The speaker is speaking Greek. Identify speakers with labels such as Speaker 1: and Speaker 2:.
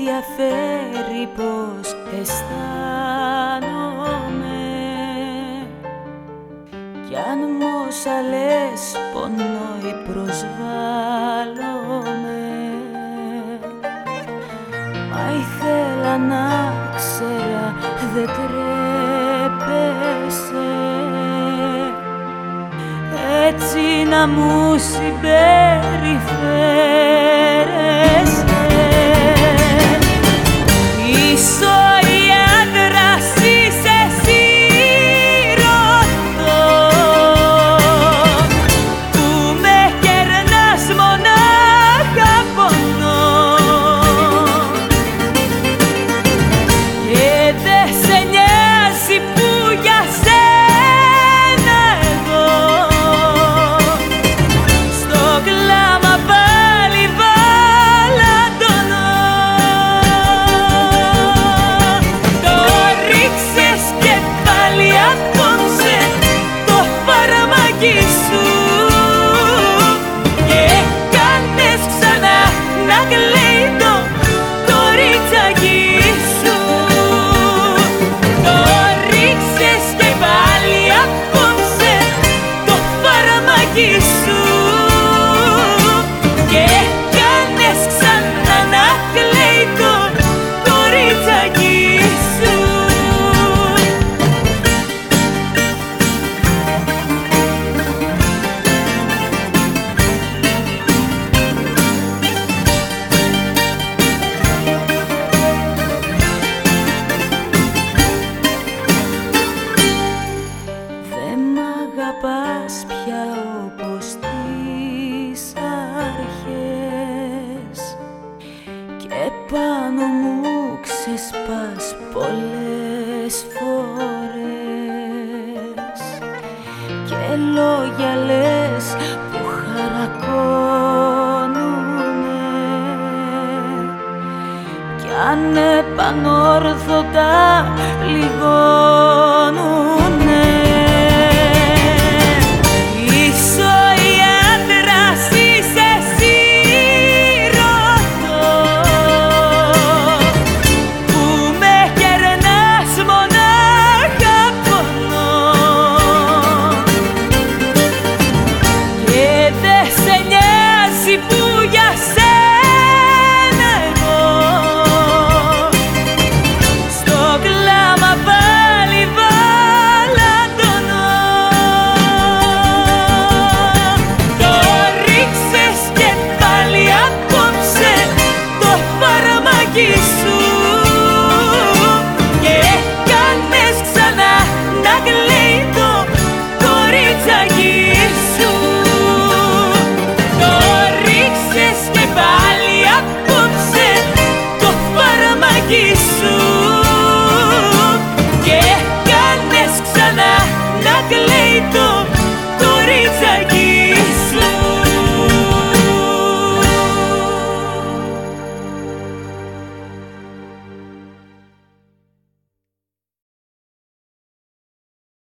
Speaker 1: ενδιαφέρει πως αισθάνομαι. Κι αν μ' όσα λες πονώ ή προσβάλλομαι. Μα ήθελα να ξέρα δεν τρέπεσαι. Έτσι να μου συμπεριφέρεσαι 一生 λόγια λες που χαρακώνουνε. Κι αν επανόρθωτα λιγώνουν